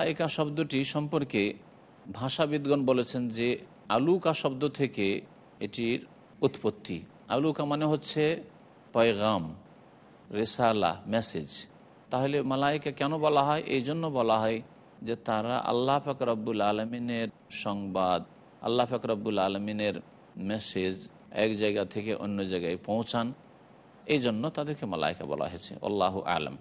মালাইকা শব্দটি সম্পর্কে ভাষাবিদগণ বলেছেন যে আলুকা শব্দ থেকে এটির উৎপত্তি। আলুকা মানে হচ্ছে পয়গাম, রেসালা, মেসেজ। তাহলে মালাইকা কেন বলা হয়? এই জন্য বলা হয় যে তারা আল্লাহ ফাকরাবুল আলমিনের সংবাদ, আল্লাহ ফাকরাবুল আলমিনের মেসেজ এক জায়গা থেকে অন্য জায়গায় পৌঁছান। এই জন্য তাদেরকে মালাইকা বলা হয়েছে। আল্লাহ আলম।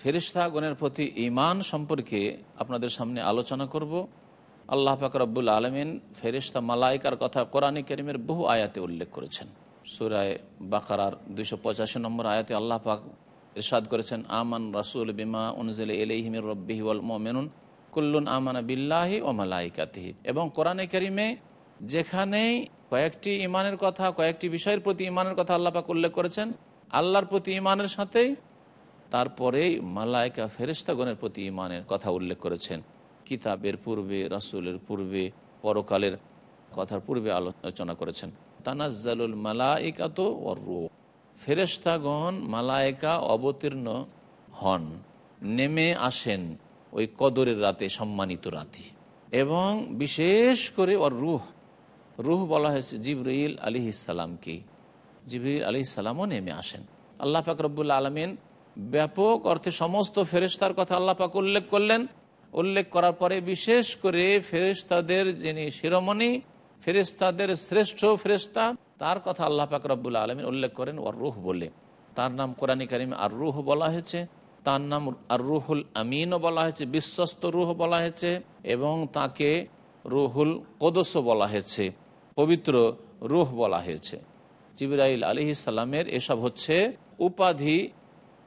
ফেরিস্তাগণের প্রতি ইমান সম্পর্কে আপনাদের সামনে আলোচনা করব। আল্লাহ পাক রব্বুল আলমিন ফেরিস্তা মালাইকার কথা কোরআন করিমের বহু আয়াতে উল্লেখ করেছেন। সুরায় বাকারার দুইশো পঁচাশি নম্বর আয়াতে আল্লাহ পাক ইরশাদ করেছেন, আমান রাসুল বিমা উনজিল এলহিমির রব্বিহি ওয়াল মোমেনুন কুল্লুন আমানা বিল্লাহি ও মালাইকাতিহি। এবং কোরআনে করিমে যেখানেই কয়েকটি ইমানের কথা, কয়েকটি বিষয়ের প্রতি ইমানের কথা আল্লাহ পাক উল্লেখ করেছেন, আল্লাহর প্রতি ইমানের সাথেই তারপরেই মালায়কা ফেরিস্তাগণের প্রতি ইমানের কথা উল্লেখ করেছেন। কিতাবের পূর্বে, রাসুলের পূর্বে, পরকালের কথার পূর্বে আলোচনা করেছেন। তানাজ্জালুল মালাইকাত ও রু ফেরেস্তাগণ মালায়কা অবতীর্ণ হন, নেমে আসেন ওই কদরের রাতে সম্মানিত রাতে। এবং বিশেষ করে ওর রুহ। রুহ বলা হয়েছে জিবরইল আলি ইসালামকে জিবরিল আলি ইসালামও নেমে আসেন। আল্লাহ পাক রব্বুল আলমিন ব্যাপক অর্থে সমস্ত ফেরেস্তার কথা আল্লাহ পাক উল্লেখ করলেন। উল্লেখ করার পরে বিশেষ করে ফেরেস্তাদের যিনি শিরোমণি ফেরেস্তাদের শ্রেষ্ঠ ফেরেস্তা তার কথা আল্লাহ পাক রব্বুল আলমিন উল্লেখ করেন ওর রুহ বলে। তার নাম কোরআনী কারিম আর রুহ বলা হয়েছে। তার নাম আর রুহুল আমিনও বলা হয়েছে, বিশ্বস্ত রুহ বলা হয়েছে এবং তাকে রুহুল কদসও বলা হয়েছে, পবিত্র রুহ বলা হয়েছে। জিবরাইল আলি ইসাল্লামের এসব হচ্ছে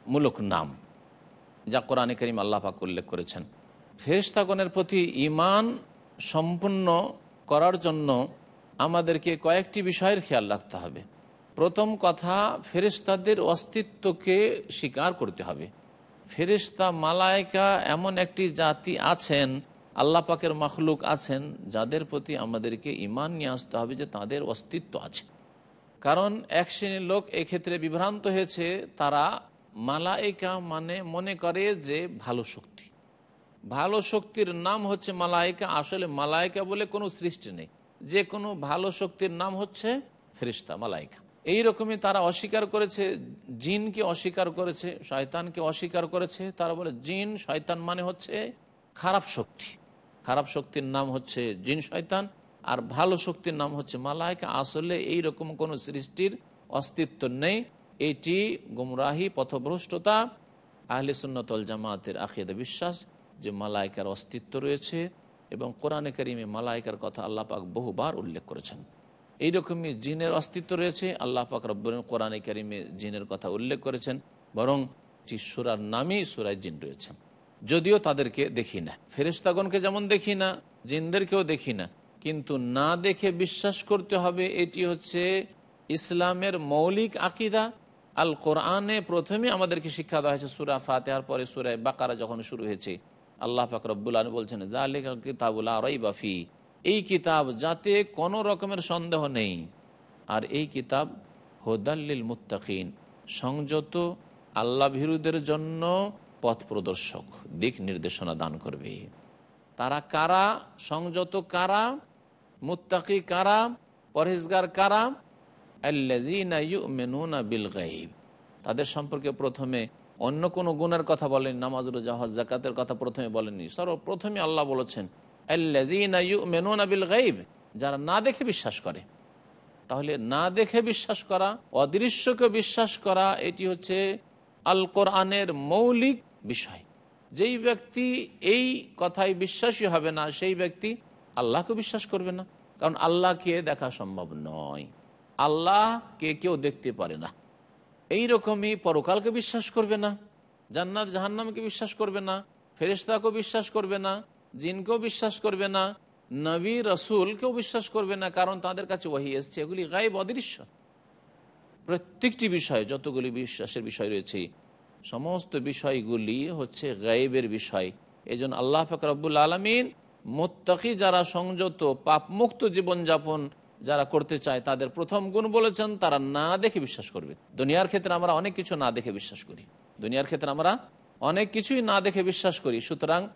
উপাধিমূলক নাম, যা কোরআনে করিম আল্লাহ পাক উল্লেখ করেছেন। ফেরিস্তাগণের প্রতি ইমান সম্পূর্ণ করার জন্য আমাদেরকে কয়েকটি বিষয়ের খেয়াল রাখতে হবে। প্রথম কথা ফেরিস্তাদের অস্তিত্বকে স্বীকার করতে হবে। ফেরিস্তা মালায়কা এমন একটি জাতি আছেন, আল্লাহ পাকের মখলুক আছেন, যাদের প্রতি আমাদেরকে ইমান নিয়ে আসতে হবে যে তাদের অস্তিত্ব আছে। কারণ এক শ্রেণির লোক এক্ষেত্রে বিভ্রান্ত হয়েছে, তারা মালাইকা মানে মনে করে যে ভালো শক্তি। ভালো শক্তির নাম হচ্ছে মালাইকা। আসলে মালাইকা বলে কোনো সৃষ্টি নেই। যে কোনো ভালো শক্তির নাম হচ্ছে ফেরিস্তা মালাইকা। এই রকমই তারা অস্বীকার করেছে, জিনকে অস্বীকার করেছে, শয়তানকে অস্বীকার করেছে। তারা বলে, জিন, শয়তান মানে হচ্ছে খারাপ শক্তি। খারাপ শক্তির নাম হচ্ছে জিন, শয়তান, আর ভালো শক্তির নাম হচ্ছে মালায়কা আসলে এই রকম কোনো সৃষ্টির অস্তিত্ব নেই। এটি গুমরাহি, পথভ্রষ্টতা, আহলে সুন্নতল জামাতের আখিদা বিশ্বাস যে মালায়কার অস্তিত্ব রয়েছে এবং কোরআনে করিমে মালায়কার কথা আল্লাহ পাক বহুবার উল্লেখ করেছেন। এইরকমই জিনের অস্তিত্ব রয়েছে, আল্লাহ পাক রব্বর কোরআনে করিমে জিনের কথা উল্লেখ করেছেন, বরং সুরার নামেই সুরায় জিন রয়েছে। যদিও তাদেরকে দেখি না। ফেরেস্তাগণকে যেমন দেখি না, জিনদেরকেও দেখি না, কিন্তু না দেখে বিশ্বাস করতে হবে, এটি হচ্ছে ইসলামের মৌলিক আকিদা আল কোরআনে প্রথমে আমাদেরকে শিক্ষা দেওয়া হয়েছে সুরা ফাতেহার পরে সুরায় বাকারা যখন শুরু হয়েছে। আল্লাহ পাক রব্বুল আলম বলছেন জালিক কিতাবুল আরাই বাফি এই কিতাব যাতে কোনো রকমের সন্দেহ নেই। আর এই কিতাব হোদাল্লিল মুত্তাকিন, সংযত আল্লাহ ভিরুদের জন্য পথ প্রদর্শক, দিক নির্দেশনা দান করবে। তারা কারা? সংযত কারা? মুত্তাকি কারা? পরহেজগার কারা? তাদের সম্পর্কে প্রথমে অন্য কোনো গুণের কথা বলেন জাহাজ জাকাতের কথা প্রথমে বলেননি। সর্বপ্রথমে আল্লাহ বলেছেন যারা না দেখে বিশ্বাস করে। তাহলে না দেখে বিশ্বাস করা, অদৃশ্যকে বিশ্বাস করা, এটি হচ্ছে আল কোরআনের মৌলিক বিষয়। যেই ব্যক্তি এই কথায় বিশ্বাসী হবে না, সেই ব্যক্তি আল্লাহকে বিশ্বাস করবে না। কারণ আল্লাহকে দেখা সম্ভব নয়। আল্লাহকে কেউ দেখতে পারে না। এই রকমই পরকালকে বিশ্বাস করবে না, জান্নাত জাহান্নামকে বিশ্বাস করবে না ফেরেস্তাকেও বিশ্বাস করবে না, জিনকেও বিশ্বাস করবে না, নবী রসুলকেও বিশ্বাস করবে না, কারণ তাদের কাছে ওহি এসছে। এগুলি গায়েব অদৃশ্য। প্রত্যেকটি বিষয় যতগুলি বিশ্বাসের বিষয় রয়েছে, সমস্ত বিষয়গুলি হচ্ছে গায়েবের বিষয়। এই জন্য আল্লাহ ফকরাবুল আলমিন মোত্তাকি যারা সংযত, পাপমুক্ত জীবনযাপন যারা করতে চায় তাদের প্রথম গুণ বলেছেন, তারা না দেখে বিশ্বাস করবে। দুনিয়ার ক্ষেত্রে আমরা অনেক কিছু না দেখে বিশ্বাস করি। দুনিয়ার ক্ষেত্রে আমরা অনেক কিছুই না দেখে বিশ্বাস করি। সুতরাং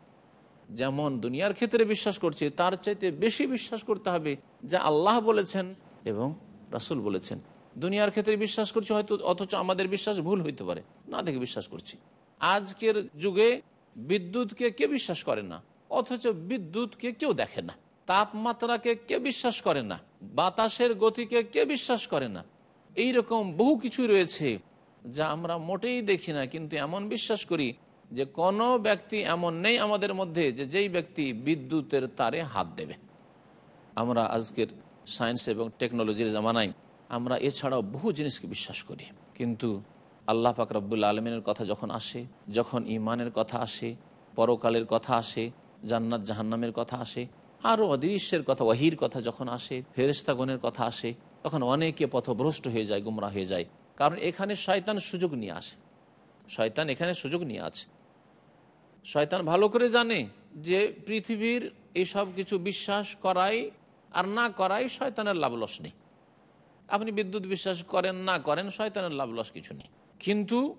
যেমন দুনিয়ার ক্ষেত্রে বিশ্বাস করছি, তার চাইতে বেশি বিশ্বাস করতে হবে যা আল্লাহ বলেছেন এবং রাসুল বলেছেন। দুনিয়ার ক্ষেত্রে বিশ্বাস করছি হয়তো, অথচ আমাদের বিশ্বাস ভুল হইতে পারে। না দেখে বিশ্বাস করছি। আজকের যুগে বিদ্যুৎকে কে বিশ্বাস করে না? অথচ বিদ্যুৎকে কেউ দেখে না। তাপমাত্রাকে কে বিশ্বাস করে না? বাতাসের গতিকে কে বিশ্বাস করে না? এই রকম বহু কিছু রয়েছে যা আমরা মোটেই দেখি না, কিন্তু এমন বিশ্বাস করি যে কোনো ব্যক্তি এমন নেই আমাদের মধ্যে যে যেই ব্যক্তি বিদ্যুতের তারে হাত দেবে। আমরা আজকের সায়েন্স এবং টেকনোলজির জামানায় আমরা এছাড়াও বহু জিনিসকে বিশ্বাস করি। কিন্তু আল্লাহ পাক রব্বুল আলমিনের কথা যখন আসে, যখন ইমানের কথা আসে, পরকালের কথা আসে, জান্নাত জাহান্নামের কথা আসে আরও অদৃশ্যের কথা, ওয়াহির কথা যখন আসে ফেরেস্তাগণের কথা আসে, তখন অনেকে পথভ্রষ্ট হয়ে যায়, গুমরা হয়ে যায়। কারণ এখানে শয়তান সুযোগ নিয়ে আসে। শয়তান এখানে সুযোগ নিয়ে আছে। শয়তান ভালো করে জানে যে পৃথিবীর এইসব কিছু বিশ্বাস করাই আর না করাই শয়তানের লাভ লস নেই। আপনি বিদ্যুৎ বিশ্বাস করেন, না করেন, শয়তানের লাভ লস কিছু নেই। কিন্তু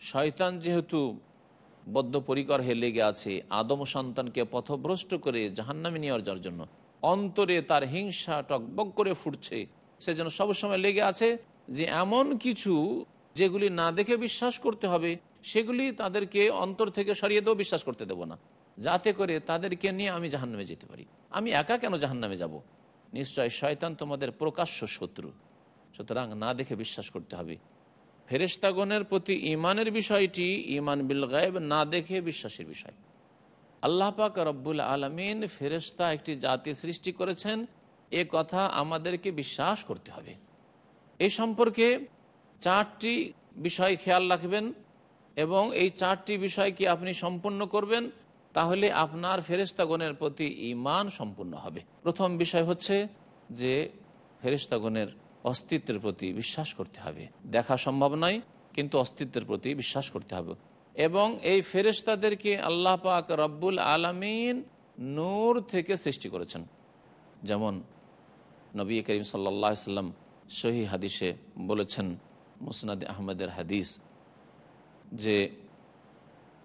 শয়তান যেহেতু বদ্ধপরিকর হয়ে লেগে আছে। আদম সন্তানকে পথভ্রষ্ট করে জাহান্নামে নিয়ে যাওয়ার জন্য। অন্তরে তার হিংসা টকবক করে ফুটছে। সেজন্য সবসময় লেগে আছে যে, এমন কিছু যেগুলি না দেখে বিশ্বাস করতে হবে, সেগুলি তাদেরকে অন্তর থেকে সরিয়ে দেও বিশ্বাস করতে দেব না। যাতে করে তাদেরকে নিয়ে আমি জাহান্নামে যেতে পারি। আমি একা কেন জাহান্নামে যাব? নিশ্চয় শয়তান তোমাদের প্রকাশ্য শত্রু। সুতরাং না দেখে বিশ্বাস করতে হবে। ফেরেস্তাগণের প্রতি ইমানের বিষয়টি ইমান বিল গায়েব না দেখে বিশ্বাসের বিষয়। আল্লাহ পাক রব্বুল আলমিন ফেরেস্তা একটি জাতি সৃষ্টি করেছেন, এ কথা আমাদেরকে বিশ্বাস করতে হবে। এই সম্পর্কে চারটি বিষয় খেয়াল রাখবেন এবং এই চারটি বিষয় কি আপনি সম্পূর্ণ করবেন, তাহলে আপনার ফেরেস্তাগণের প্রতি ইমান সম্পূর্ণ হবে। প্রথম বিষয় হচ্ছে যে ফেরেস্তাগণের অস্তিত্বের প্রতি বিশ্বাস করতে হবে। দেখা সম্ভব নয়, কিন্তু অস্তিত্বের প্রতি বিশ্বাস করতে হবে। এবং এই ফেরেস্তাদেরকে আল্লাহ পাক রব্বুল আলমিন নূর থেকে সৃষ্টি করেছেন। যেমন নবী করিম সাল্লা সাল্লাম সহি হাদিসে বলেছেন, মুসনাদ আহমদের হাদিস, যে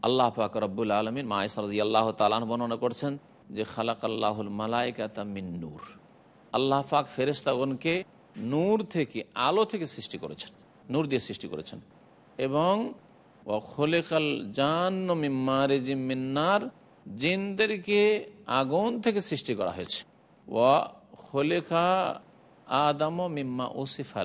আল্লাহ পাক রব্বুল আলমিন মায় সারজি আল্লাহ তালান বর্ণনা করছেন যে খালাক আল্লাহুল মালাইকাতা মিন নূর। আল্লাহ পাক ফেরেস্তাগণকে নূর থেকে আলো থেকে সৃষ্টি করেছেন। নূর দিয়ে সৃষ্টি করেছেন। এবং খোলেকাল জান মিন্নার জিনদেরকে আগুন থেকে সৃষ্টি করা হয়েছে। ওয়া খোলেখা আদম মিম্মা ওসিফ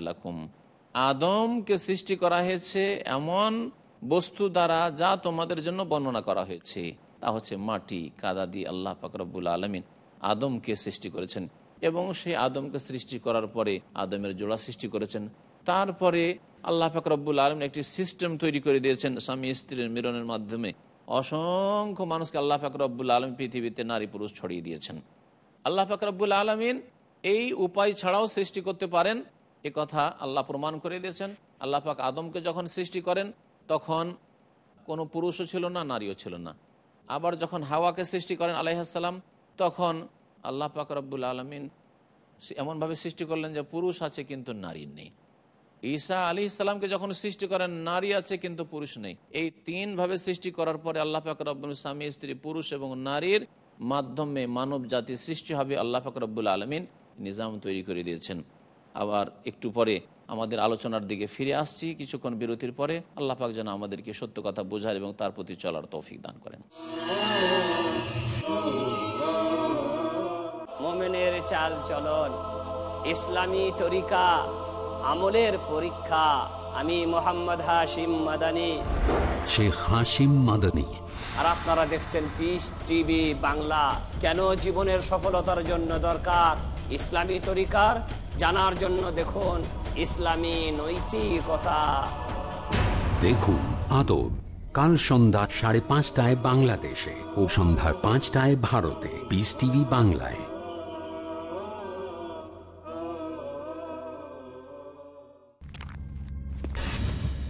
আদমকে সৃষ্টি করা হয়েছে এমন বস্তু দ্বারা যা তোমাদের জন্য বর্ণনা করা হয়েছে। তা হচ্ছে মাটি, কাদা দিয়ে আল্লাহ ফাকরবুল আলমিন আদমকে সৃষ্টি করেছেন। এবং সেই আদমকে সৃষ্টি করার পরে আদমের জোড়া সৃষ্টি করেছেন। তারপরে আল্লাহ ফাকরবুল আলম একটি সিস্টেম তৈরি করে দিয়েছেন স্বামী স্ত্রীর মিলনের মাধ্যমে। অসংখ্য মানুষকে আল্লাহ ফাকরবুল আলম পৃথিবীতে নারী পুরুষ ছড়িয়ে দিয়েছেন। আল্লাহ ফাকরবুল আলমিন এই উপায় ছাড়াও সৃষ্টি করতে পারেন। এ কথা আল্লাহ প্রমাণ করে দিয়েছেন। আল্লাহ পাক আদমকে যখন সৃষ্টি করেন, তখন কোনো পুরুষও ছিল না, নারীও ছিল না। আবার যখন হাওয়াকে সৃষ্টি করেন আলাইহাসাল্লাম তখন আল্লাহ পাক রব্বুল আলমিন এমনভাবে সৃষ্টি করলেন যে পুরুষ আছে কিন্তু নারী নেই। ঈসা আলী ইসলামকে যখন সৃষ্টি করেন, নারী আছে কিন্তু পুরুষ নেই। এই তিনভাবে সৃষ্টি করার পরে আল্লাহ পাক রব্বুল স্বামী, স্ত্রী, পুরুষ এবং নারীর মাধ্যমে মানব জাতি সৃষ্টি হবে আল্লাহ পাক রব্বুল আলমিন নিজাম তৈরি করে দিয়েছেন। আবার একটু পরে আমাদের আলোচনার দিকে ফিরে আসছি। কিছুক্ষণ বিরতির পরে আল্লাহ পাক যেন আমাদেরকে সত্য কথা বোঝার এবং তার প্রতি চলার তৌফিক দান করেন। মোমেনের চাল চলন। ইসলামী তরিকা আমলের পরীক্ষা। আমি মোহাম্মদ হাশিম মাদানি। শেখ হাসিম মাদানী। আর আপনারা দেখছেন পিস টিভি বাংলা। কেন জীবনের সফলতার জন্য দরকার ইসলামী তরিকার? জানার জন্য দেখুন ইসলামী নৈতিকতা। দেখুন আদব। কাল সন্ধ্যা সাড়ে পাঁচটায় বাংলাদেশে ও সন্ধ্যা পাঁচটায় ভারতে পিস টিভি বাংলায়।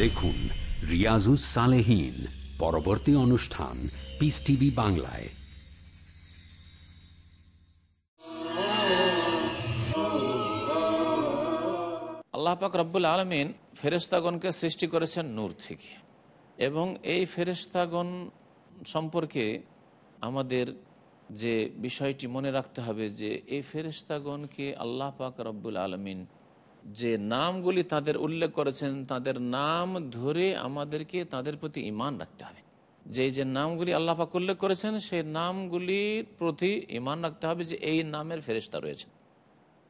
দেখুন রিয়াজুস সালেহীন, পরবর্তী অনুষ্ঠান পিস টিভি বাংলায়। আল্লাহ পাক রব্বুল আলমিন ফেরেস্তাগণকে সৃষ্টি করেছেন নূর থেকে। এবং এই ফেরেস্তাগণ সম্পর্কে আমাদের যে বিষয়টি মনে রাখতে হবে যে, এই ফেরেস্তাগণকে আল্লাহ পাক রব্বুল আলমিন যে নামগুলি তাদের উল্লেখ করেছেন, তাদের নাম ধরে আমাদেরকে তাদের প্রতি ইমান রাখতে হবে। যে যে নামগুলি আল্লাহ পাক উল্লেখ করেছেন, সেই নামগুলির প্রতি ইমান রাখতে হবে যে এই নামের ফেরেস্তা রয়েছে।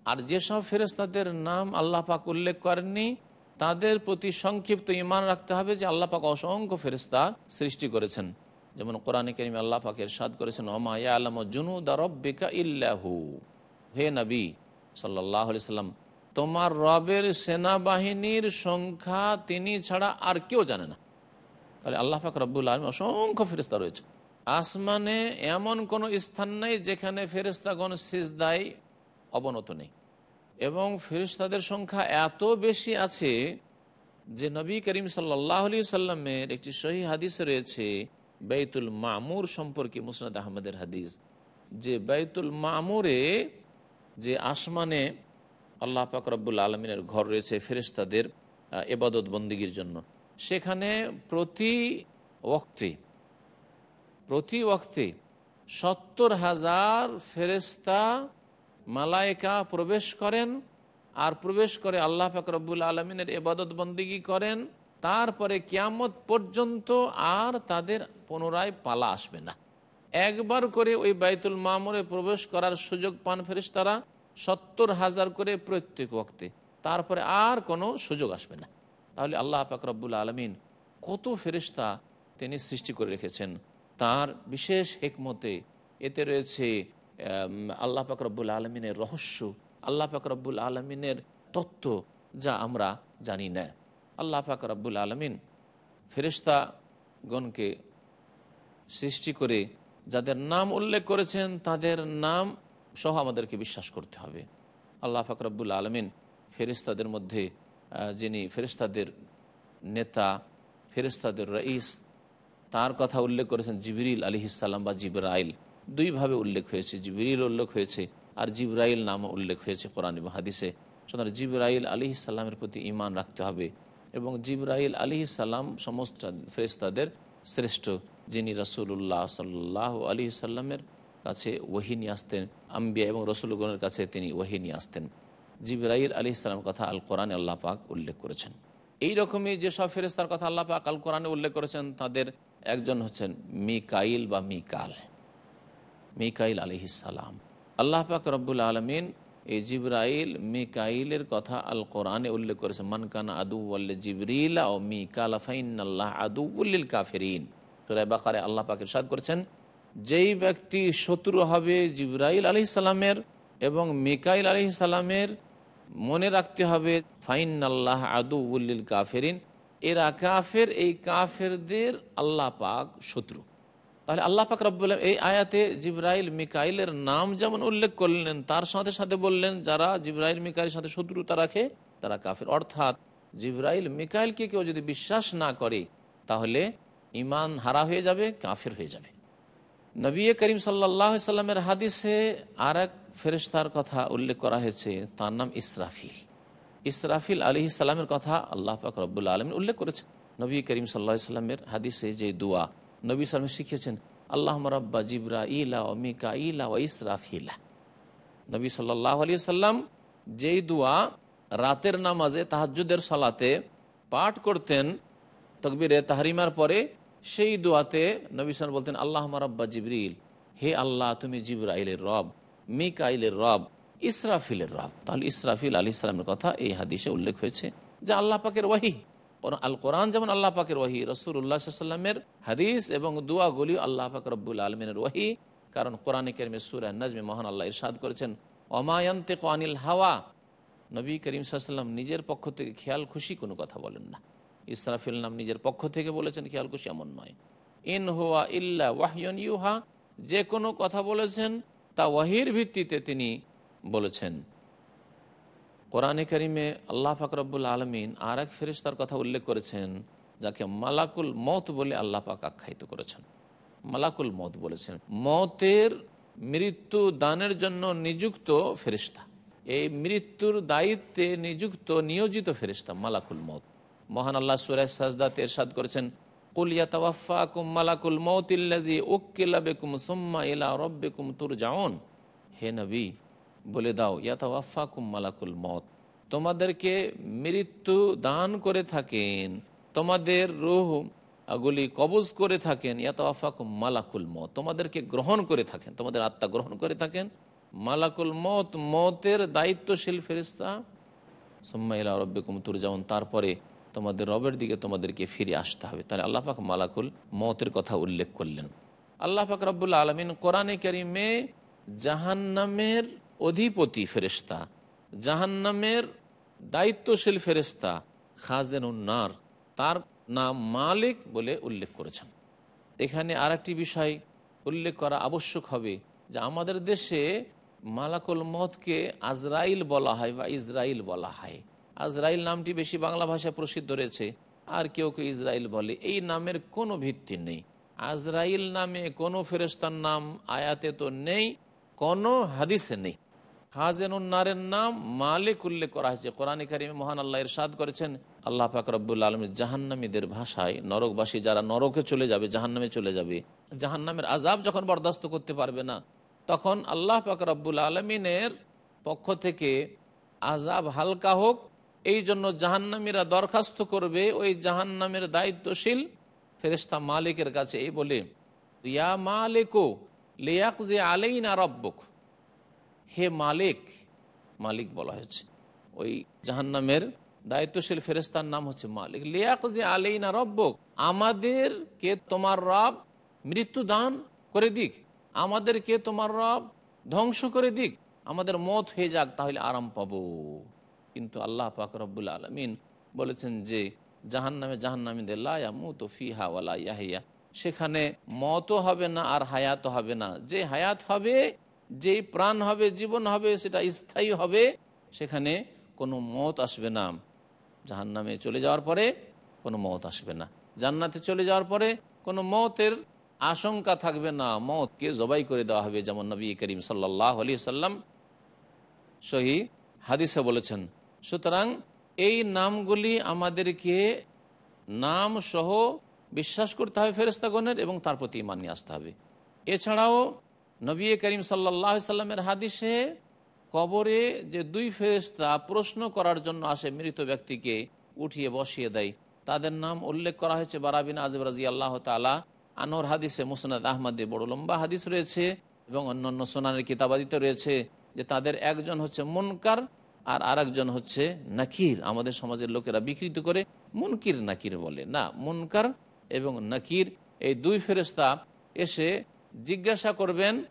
আর যেসব ফেরেস্তাদের নাম আল্লাহ পাক উল্লেখ করেননি, তাদের প্রতি সংক্ষিপ্ত ইমান রাখতে হবে যে আল্লাহ পাক অসংখ্য ফেরিস্তা সৃষ্টি করেছেন। যেমন কোরআনে করিম আল্লাহ পাক এরশাদ করেছেন ওমায়া আলম জুনু দারব্বিকা ইল্লাহু। হে নবী সাল্লাহ সাল্লাম তোমার রবের সেনাবাহিনীর সংখ্যা তিনি ছাড়া আর কেউ জানে না। তাহলে আল্লাহ পাক রব্বুল আলম অসংখ্য ফেরিস্তা রয়েছে। আসমানে এমন কোনো স্থান নেই যেখানে ফেরিস্তাগণ সিজদায় অবনত নেই। এবং ফেরিস্তাদের সংখ্যা এত বেশি আছে যে নবী করিম সাল্লাহ আলি সাল্লামের একটি সহি হাদিস রয়েছে বেতুল মামুর সম্পর্কে মুসনাদ আহমদের হাদিস। যে বেতুল মামুরে যে আসমানে আল্লাহ পাক রব্বুল আলমিনের ঘর রয়েছে ফেরিস্তাদের এবাদত বন্দিগির জন্য। সেখানে প্রতি ওক্তে প্রতি ওক্তে সত্তর হাজার ফেরেস্তা মালায়কা প্রবেশ করেন আর প্রবেশ করে আল্লাহ ফাকরবুল আলমিনের এবাদত বন্দিগি করেন। তারপরে কিয়ামত পর্যন্ত আর তাদের পুনরায় পালা আসবে না। একবার করে ওই বাইতুল মামরে প্রবেশ করার সুযোগ পান ফেরিস্তারা সত্তর হাজার করে প্রত্যেক ওক্তে তারপরে আর কোনো সুযোগ আসবে না। তাহলে আল্লাহ ফাকরবুল আলমিন কত ফেরিস্তা তিনি সৃষ্টি করে রেখেছেন। তার বিশেষ হেকমতে এতে রয়েছে আল্লাহ পাকরব্বুল আলমিনের রহস্য, আল্লাহ পাকরব্বুল আলমিনের তত্ত্ব যা আমরা জানি না। আল্লাহ পাকরব্বুল আলমিন ফেরিস্তাগণকে সৃষ্টি করে যাদের নাম উল্লেখ করেছেন, তাদের নাম সহ আমাদেরকে বিশ্বাস করতে হবে। আল্লাহ ফাকরাবুল আলমিন ফেরিস্তাদের মধ্যে যিনি ফেরিস্তাদের নেতা ফেরিস্তাদের রঈস তার কথা উল্লেখ করেছেন জিবরিল আলিহিসাল্লাম বা জিবরাইল। দুইভাবে উল্লেখ হয়েছে। জিবরিল উল্লেখ হয়েছে আর জিবরাইল নাম উল্লেখ হয়েছে কোরআন হাদিসে। সুতরাং জিবরাইল আলী ইসাল্লামের প্রতি ইমান রাখতে হবে এবং জিবরাইল আলী ইসাল্লাম সমস্ত ফেরিস্তাদের শ্রেষ্ঠ, যিনি রসুল্লাহ সাল্লাহ আলী সাল্লামের কাছে ওহি নিয়ে আসতেন। আম্বিয়া এবং রসুলগণের কাছে তিনি ওহি নিয়ে আসতেন। জিবরাইল আলী ইসলামের কথা আল কোরআনে আল্লাহ পাক উল্লেখ করেছেন। এই রকমই যেসব ফেরেস্তার কথা আল্লাহ পাক আল কোরআনে উল্লেখ করেছেন, তাদের একজন হচ্ছেন মিকাইল বা মিকাল। মিকাইল আলহিসাল্লাম আল্লাহ পাক রব্বুল আলমিন এই জিব্রাইল, মিকাইলের কথা আল কোরআনে উল্লেখ করেছে মানকানা আদু আল্লে জিবরিলা ও মিকাল আল্লাহ আদু উল্লিল কাফেরিন। সুরাই বাকারে আল্লাহ পাকের সাদ করেছেন যেই ব্যক্তি শত্রু হবে জিব্রাইল আলি সাল্লামের এবং মিকাইল আলি সাল্লামের মনে রাখতে হবে ফাইন আল্লাহ আদু উল্লিল কাফেরিন, এরা কাফের, এই কাফেরদের আল্লাহ পাক শত্রু। তাহলে আল্লাহ পাক রব্বুল এই আয়াতে জিব্রাইল মিকাইলের নাম যেমন উল্লেখ করলেন, তার সাথে সাথে বললেন, যারা জিব্রাইল মিকাইলের সাথে শত্রুতা রাখে, তারা কাফের। অর্থাৎ জিব্রাইল মিকাইলকে কেউ যদি বিশ্বাস না করে, তাহলে ইমান হারা হয়ে যাবে, কাফের হয়ে যাবে। নবী করিম সাল্লাহ সাল্লামের হাদিসে আর এক ফেরিস্তার কথা উল্লেখ করা হয়েছে, তার নাম ইসরাফিল। ইসরাফিল আলী সাল্লামের কথা আল্লাহ পাক রব্বুল্লা আলম উল্লেখ করেছে নবী করিম সাল্লাহ সাল্লামের হাদিসে যে দোয়া নবী সালাম শিখিয়েছেন আল্লাহ রব্বা জিবরা ইলা ও মিকা ইলা ও ইসরাফিলা। নবী সাল্লাহ আলী সাল্লাম যেই দোয়া রাতের নামাজে তাহাজুদের সালাতে পাঠ করতেন, তকবিরে তাহারিমার পরে সেই দোয়াতে নবী সাল বলতেন আল্লাহ রব্বা জিবরিল। হে আল্লাহ, তুমি জিব্রাইলের রব, মিকাইলের রব, ইসরাফিলের রব। তাহলে ইসরাফিল আলী ইসলামের কথা এই হাদিসে উল্লেখ হয়েছে যা আল্লাহ পাকের ওয়াহি। আল কোরআন যেমন আল্লাহ পাকের ওয়াহি রসুল উল্লাহ সাল্লামের হাদিস এবং দুয়াগুলি আল্লাহ পাক রব্বুল আলমিনের ওয়াহি। কারণ কোরআনে কেরমে সুরা নজমে মহান আল্লাহ ইরশাদ করেছেন অমায়ন্তে আনিল হাওয়া। নবী করিম সাল্লাম নিজের পক্ষ থেকে খেয়াল খুশি কোনো কথা বলেন না। ইসরাফিল নাম নিজের পক্ষ থেকে বলেছেন, খেয়াল খুশি এমন নয়। ইন হুয়া ইল্লা ওয়াহিয়ন ইউহা, যে কোনো কথা বলেছেন, তা ওয়াহির ভিত্তিতে তিনি বলেছেন। কোরআনে করিমে আল্লাহ ফাকরবুল আলমিন আর এক ফেরিস্তার কথা উল্লেখ করেছেন, যাকে মালাকুল মত বলে আল্লাহ পাক আখ্যায়িত করেছেন। মালাকুল মত বলেছেন। মতের মৃত্যু দানের জন্য নিযুক্ত ফেরিস্তা এই মৃত্যুর দায়িত্বে নিযুক্ত, নিয়োজিত ফেরিস্তা মালাকুল মত মহান আল্লাহ সুরাজ সাজদাতে এরশাদ করেছেন মালাকুল বলে দাও মালাকুল মত তোমাদেরকে মৃত্যু দান করে থাকেন, তোমাদের রুহ গুলি কবজ করে থাকেন ইয়াতাওয়াফা কুম মালাকুল মত তোমাদেরকে গ্রহণ করে থাকেন, তোমাদের আত্মা গ্রহণ করে থাকেন, মালাকুল মত মতের দায়িত্বশীল ফেরিস্তা সোম্মা ইলা রব্বেকুম তুর যাওন তারপরে তোমাদের রবের দিকে তোমাদেরকে ফিরে আসতে হবে। তাহলে আল্লাহ পাক মালাকুল মতের কথা উল্লেখ করলেন। আল্লাহ পাক রব্বুল আলমিন কোরআনে করিমে জাহান্নামের অধিপতি ফেরেস্তা জাহান্নামের দায়িত্বশীল ফেরেস্তা খাজেন উন্নার তার নাম মালিক বলে উল্লেখ করেছেন। এখানে আর বিষয় উল্লেখ করা আবশ্যক হবে যে আমাদের দেশে মালাকুল মতকে আজরাইল বলা হয় বা ইসরাইল বলা হয়। আজরাইল নামটি বেশি বাংলা ভাষায় প্রসিদ্ধ রয়েছে। আর কেউ কেউ ইসরাইল বলে। এই নামের কোনো ভিত্তি নেই। আজরাইল নামে কোনো ফেরেস্তার নাম, আয়াতে তো নেই, কোনো হাদিসে নেই। হাজেনুন্নারের নাম মালিক উল্লেখ করা হয়েছে। কোরআন কারিমে মহান আল্লাহ ইরশাদ করেছেন, আল্লাহ পাক রব্বুল আলমীর জাহান্নামীদের ভাষায়, নরকবাসী যারা নরকে চলে যাবে, জাহান্নামে চলে যাবে। জাহান্নামের আজাব যখন বরদাস্ত করতে পারবে না, তখন আল্লাহ পাক রব্বুল আলমিনের পক্ষ থেকে আজাব হালকা হোক এই জন্য জাহান্নামীরা দরখাস্ত করবে ওই জাহান্নামের দায়িত্বশীল ফেরেস্তা মালিকের কাছে। এই বলে, ইয়া মালিকো লিয়াক যে আলেই না রব্বক। হে মালিক মালিক বলা হয়েছে, ওই জাহান্নামের দায়িত্বশীল ফেরেস্তার নাম হচ্ছে মালিক। লিয়াক যে আলেই না রব্বক, আমাদেরকে তোমার রব মৃত্যু দান করে দিক, আমাদেরকে তোমার রব ধ্বংস করে দিক, আমাদের মত হয়ে যাক, তাহলে আরাম পাবো। কিন্তু আল্লাহ পাক রব্বুল আলমিন বলেছেন যে জাহান নামে জাহান নামীদের লায়ামু তো ফিহা ওয়ালা ইয়াহিয়া। সেখানে মতও হবে না আর হায়াতও হবে না। যে হায়াত হবে, যেই প্রাণ হবে, জীবন হবে, সেটা স্থায়ী হবে, সেখানে কোনো মত আসবে না। জাহান নামে চলে যাওয়ার পরে কোনো মত আসবে না। জান্নাতে চলে যাওয়ার পরে কোনো মতের আশঙ্কা থাকবে না। মতকে জবাই করে দেওয়া হবে, যেমন নবী করিম সাল্লাহ আলি সাল্লাম সহি হাদিসে বলেছেন। সুতরাং এই নামগুলি আমাদেরকে নাম সহ বিশ্বাস করতে হবে ফেরেস্তাগণের এবং তার প্রতি ইমান নিয়ে আসতে হবে। এছাড়াও নবী করিম সাল্লাহ সাল্লামের হাদিসে কবরে যে দুই ফেরেস্তা প্রশ্ন করার জন্য আসে, মৃত ব্যক্তিকে উঠিয়ে বসিয়ে দেয়, তাদের নাম উল্লেখ করা হয়েছে বারাবিন আজব রাজি আল্লাহ তালা আনোর হাদিসে, মুসনাদ আহমদে বড় লম্বা হাদিস রয়েছে এবং অন্যান্য সোনানের কিতাবাদিতে রয়েছে যে তাদের একজন হচ্ছে মুনকার আর আরেকজন হচ্ছে নাকির। আমাদের সমাজের লোকেরা বিকৃত করে মুনকির নাকির বলে। না, মুনকার এবং নাকির, এই দুই ফেরেস্তা এসে জিজ্ঞাসা করবেন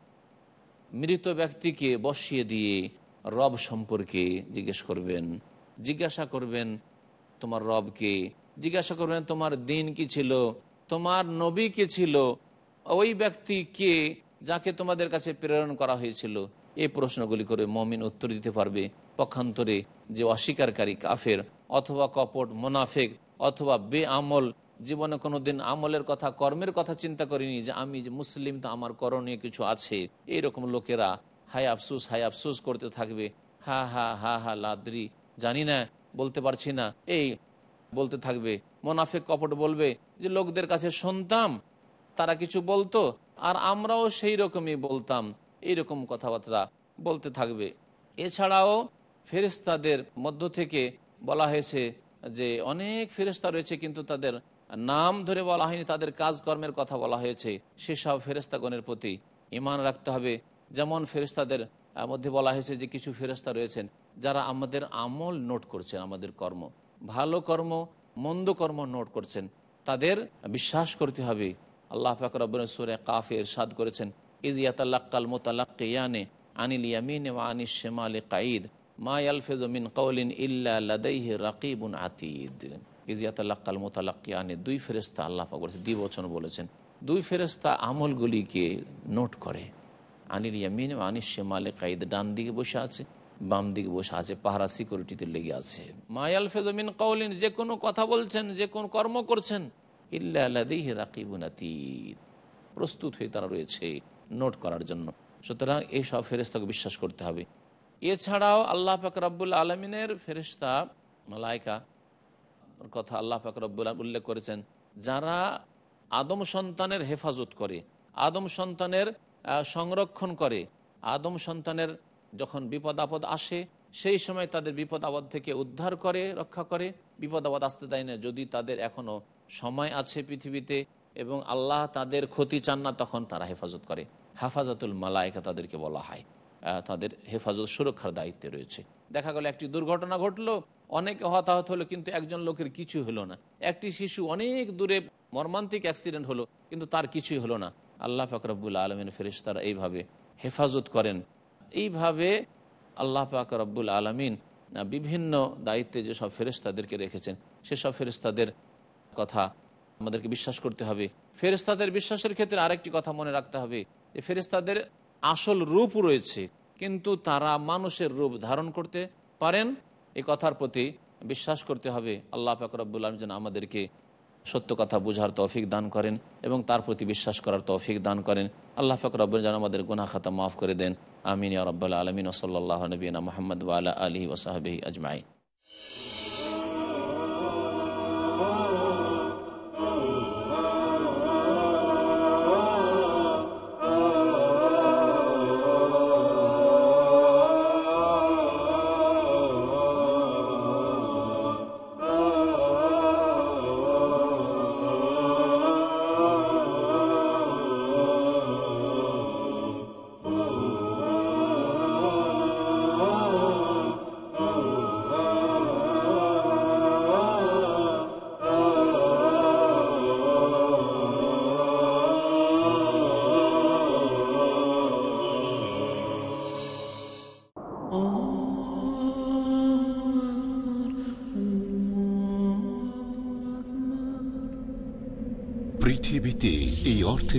মৃত ব্যক্তিকে বসিয়ে দিয়ে রব সম্পর্কে জিজ্ঞেস করবেন। জিজ্ঞাসা করবেন, তোমার রবকে? জিজ্ঞাসা করবেন, তোমার দিন কি ছিল? তোমার নবী কে ছিল? ওই ব্যক্তি কে যাকে তোমাদের কাছে প্রেরণ করা হয়েছিল, এই প্রশ্নগুলি করে মমিন উত্তর দিতে পারবে পক্ষান্তরে যে অস্বীকারী কাফের অথবা কপট মোনাফেক অথবা বে আমল জীবনে কোনো দিন আমলের কথা, কর্মের কথা চিন্তা করিনি যে আমি যে মুসলিম, তো আমার করণীয় কিছু আছে। এইরকম লোকেরা হাই আফসুস হাই আফসুস করতে থাকবে। হা হা হা হা, লাদ্রি। জানি না, বলতে পারছি না। এই বলতে থাকবে, মোনাফেক কপট বলবে যে, লোকদের কাছে শুনতাম, তারা কিছু বলতো আর আমরাও সেই রকমই বলতাম, এইরকম কথাবার্তা বলতে থাকবে। এছাড়াও ফেরিস্তাদের মধ্য থেকে বলা হয়েছে যে, অনেক ফেরিস্তা রয়েছে কিন্তু তাদের নাম ধরে বলা হয়নি, তাদের কাজকর্মের কথা বলা হয়েছে। সেসব ফেরিস্তাগণের প্রতি ইমান রাখতে হবে। যেমন ফেরিস্তাদের মধ্যে বলা হয়েছে যে, কিছু ফেরিস্তা রয়েছেন যারা আমাদের আমল নোট করছেন, আমাদের কর্ম। ভালো কর্ম, মন্দ কর্ম নোট করছেন। তাদের বিশ্বাস করতে হবে। আল্লাহ ফাকর সুরে কাফে এরশাদ করেছেন ইজিয়াতাল্লাক্কাল মোতাল্লাকিয়ানে আনিল ইয়ামিন ওয়া আনিস শেমালে কাঈদ, মা ইয়ালফেজ মিন কৌলিন ইল্লা লাদাইহি রাকিবুন আতিদ। ইজিয়াতাল্লাকাল মোতালাক্কিয়ানে দুই ফেরেস্তা আল্লাহ বলেছেন দ্বিবচন বলেছেন। দুই ফেরেস্তা আমলগুলিকে নোট করে, আনিল ইয়ামিন ও আনিস শেমালে কাইদ ডান দিকে বসে আছে, বাম দিকে বসে আছে, পাহারা সিকিউরিটিতে লেগে আছে। মায়াল ফেজমিন কৌলিন যে কোনো কথা বলছেন, যে কোন কর্ম করছেন প্রস্তুত হয়ে তারা রয়েছে নোট করার জন্য। সুতরাং এই সব ফেরেস্তাকে বিশ্বাস করতে হবে। এছাড়াও আল্লাহ পাক রব্বুল আলমিনের ফেরেস্তা মালাইকা কথা আল্লাহ আলম উল্লেখ করেছেন, যারা আদম সন্তানের হেফাজত করে, আদম সন্তানের সংরক্ষণ করে, আদম সন্তানের যখন বিপদ আপদ আসে সেই সময় তাদের বিপদ আপদ থেকে উদ্ধার করে, রক্ষা করে। বিপদ আপদ আসতে দেয় না। যদি তাদের এখনও সময় আছে পৃথিবীতে এবং আল্লাহ তাদের ক্ষতি চান না, তখন তারা হেফাজত করে। হাফাজতুল মালায়কা তাদেরকে বলা হয়। তাদের হেফাজত সুরক্ষার দায়িত্বে রয়েছে। দেখা গেল একটি দুর্ঘটনা ঘটলো। অনেকে হতাহত হলো, কিন্তু একজন লোকের কিছু হলো না। একটি শিশু অনেক দূরে মর্মান্তিক অ্যাক্সিডেন্ট হলো, কিন্তু তার কিছুই হলো না। আল্লাহ ফাকরাবুল আলমিন ফেরিস্তারা এইভাবে হেফাজত করেন। এইভাবে আল্লাহ পাক রব্বুল আলমিন বিভিন্ন দায়িত্বে যেসব ফেরেস্তাদেরকে রেখেছেন, সেসব ফেরেস্তাদের কথা আমাদেরকে বিশ্বাস করতে হবে। ফেরেস্তাদের বিশ্বাসের ক্ষেত্রে আরেকটি কথা মনে রাখতে হবে যে ফেরেস্তাদের আসল রূপ রয়েছে, কিন্তু তারা মানুষের রূপ ধারণ করতে পারেন। এই কথার প্রতি বিশ্বাস করতে হবে। আল্লাহ ফাকরাবুল আলম যেন আমাদেরকে সত্য কথা বোঝার তৌফিক দান করেন এবং তার প্রতি বিশ্বাস করার তৌফিক দান করেন। আল্লাহ ফাকর রব্বুল যেন আমাদের গুনা খাতা মাফ করে দেন। আমিন রব্বাল আলমিন। ওসল্লাহ নবীনা মোহাম্মদ ওয়ালা আলী ওসাহাবি আজমাই এই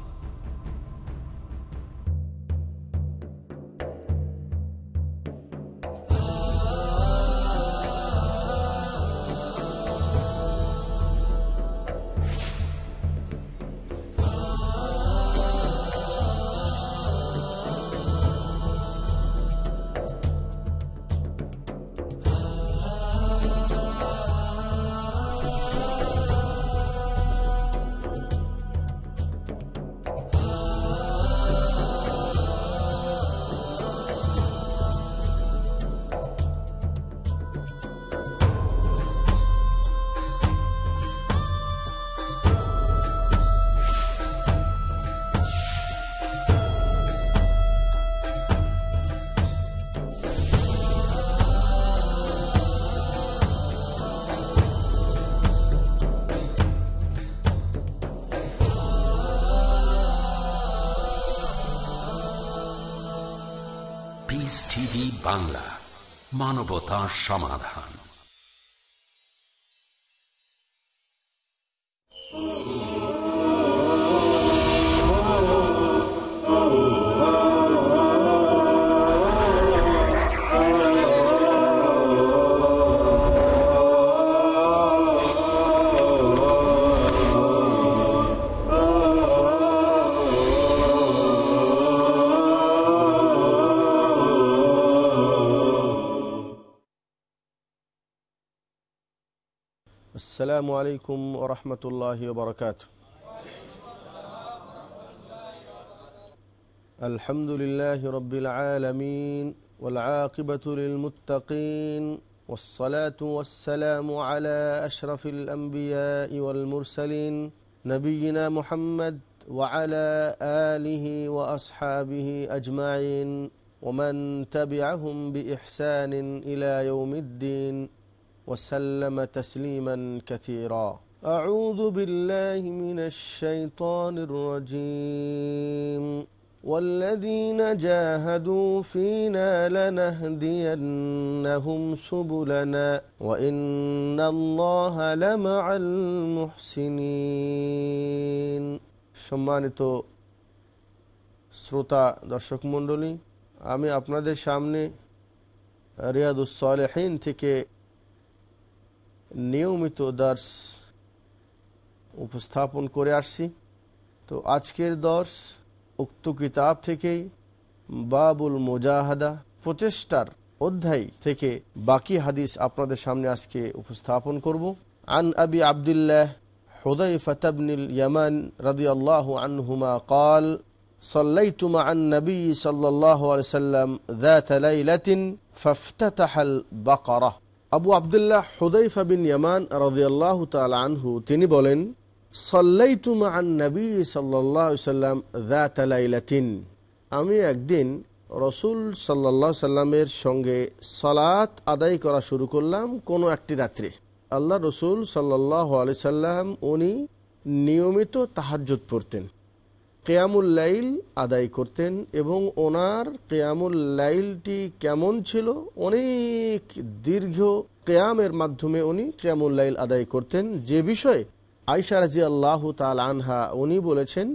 বাংলা মানবতা সমাধান। السلام عليكم ورحمة الله وبركاته. الحمد لله رب العالمين والعاقبة للمتقين والصلاة والسلام على أشرف الأنبياء والمرسلين نبينا محمد وعلى آله وأصحابه أجمعين ومن تبعهم بإحسان إلى يوم الدين. وسلم تسليما كثيرا أعوذ بالله من الشيطان الرجيم والذين جاهدوا فينا لنهدينهم سبلنا وإن الله لمع المحسنين সম্মানিত শ্রোতা দর্শক মণ্ডলী আমি আপনাদের সামনে রিয়াদুস সালেহীন থেকে নিয়মিত দর্শ উপস্থাপন করে আসছি তো আজকের দর্শ উক্ত কিতাব থেকেই বাবুল মুজাহাদা প্রচেষ্টার অধ্যায় থেকে বাকি হাদিস আপনাদের সামনে আজকে উপস্থাপন করব আন আবি আবদুল্লাহ حذيفة بن اليمان رضي الله عنهما قال صليت مع النبي صلى الله عليه وسلم ذات ليلة فافتتح البقرة আবু আবদুল্লাহ হুদাইফা বিন ইয়ামান রাদিয়াল্লাহ তাআলা আনহু, তিনি বলেন, সাল্লাইতু মা'আন নবী আলাইহি সাল্লাম যাত আমি একদিন রসুল সাল্লাল্লাহু সাল্লামের সঙ্গে সালাত আদায় করা শুরু করলাম কোনো একটি রাত্রে। আল্লাহ রসুল সাল্লাল্লাহু আলাইহি সাল্লাম উনি নিয়মিত তাহাজ্জুদ পড়তেন। লাইল আদায় করতেন এবং ওনার লাইলটি কেমন ছিল? অনেক দীর্ঘ কেয়ামের মাধ্যমে উনি লাইল আদায় করতেন। যে বিষয়ে আইসা রাজি আল্লাহ তাল আনহা উনি বলেছেন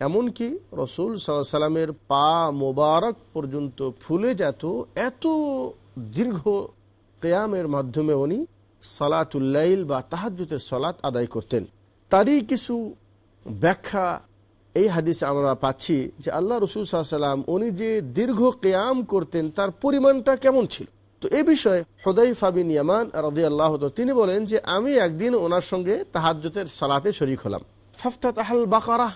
এমনকি রসুল সাল্লামের পা মোবারক পর্যন্ত ফুলে যেত। এত দীর্ঘ কেয়ামের মাধ্যমে উনি সালাতুল্লাইল বা তাহাজুতের সলাত আদায় করতেন। তারই কিছু ব্যাখ্যা এই হাদিসে আমরা পাচ্ছি যে আল্লাহ রসুল সাল্লাম উনি যে দীর্ঘ কেয়াম করতেন, তার পরিমাণটা কেমন ছিল? তো এ বিষয়ে হদাই ফাবিন ইয়ামান রাদি আল্লাহ তিনি বলেন যে আমি একদিন ওনার সঙ্গে তাহাজ্যতের সালাতে শরিক হলাম। ফাফতা তাহাল বাকারা,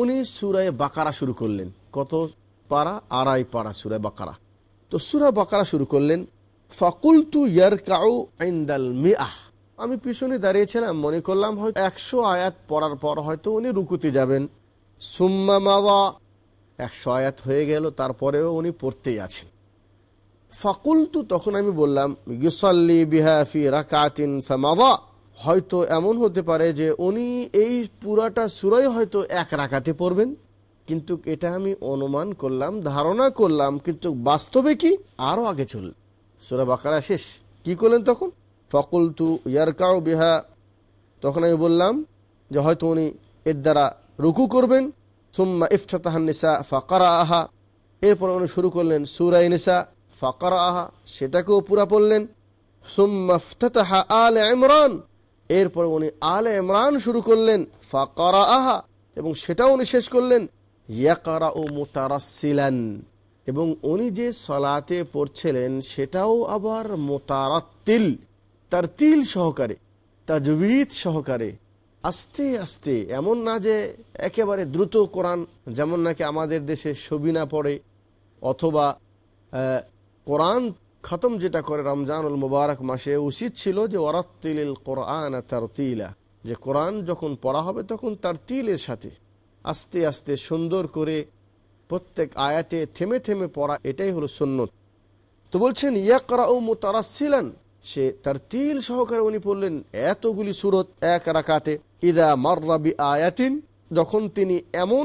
উনি সুরায় বাকারা শুরু করলেন। কত পারা? আড়াই পাড়া সুরায় বাকারা। তো সুরা বাকারা শুরু করলেন, ফাকুলতু ইয়ার কাউ আইন্দাল মিয়াহ আমি পিছনে দাঁড়িয়েছিলাম, মনে করলাম হয়তো একশো আয়াত পড়ার পর হয়তো উনি রুকুতে যাবেন। সুম্মা মাওয়া, একশো আয়াত হয়ে গেল, তারপরেও উনি পড়তেই আছেন। ফাকুলতু তখন আমি বললাম, ইউসাল্লি বিহাফি রাকাতিন ফামাওয়া। হয়তো এমন হতে পারে যে উনি এই পুরাটা সুরাই হয়তো এক রাকাতে পড়বেন। কিন্তু এটা আমি অনুমান করলাম, ধারণা করলাম, কিন্তু বাস্তবে কি? আরও আগে চল সুরা বাকারা শেষ। কি করলেন তখন? ফকুলতু ইয়ারকাউ বিহা। তখন আমি বললাম যে হয়তো উনি এর দ্বারা রুকু করবেন। সুম্মা ইফতাহান নিসা ফাকারা আহা এরপর উনি শুরু করলেন সুরাই নিসা ফাকারা আহা সেটাকেও পুরা পড়লেন। সুম্মা ইফতাহা আল ইমরান। এরপর উনি আল ইমরান শুরু করলেন ফাকারা আহা এবং সেটাও উনি শেষ করলেন ইয়াকারা ও মোতারাসিলান এবং উনি যে সলাতে পড়ছিলেন সেটাও আবার মোতারাত্তিল। তার তিল সহকারে তার তাজবিদ সহকারে। আস্তে আস্তে, এমন না যে একেবারে দ্রুত কোরআন, যেমন নাকি আমাদের দেশে সবিনা পড়ে, অথবা কোরআন খতম যেটা করে রমজানুল মুবারক মাসে, উচিত ছিল যে ওরাত্তিল কোরআন তার তিলা যে কোরআন যখন পড়া হবে তখন তার তিলের সাথে আস্তে আস্তে সুন্দর করে প্রত্যেক আয়াতে থেমে থেমে পড়া, এটাই হলো সুন্নত। তো বলছেন ইয়াকরা ও মোতারাসিলান সে তার তিল সহকারে উনি পড়লেন এতগুলি সুরত এক রাকাতে। ইদা মার্রাবি আয়াতিন যখন তিনি এমন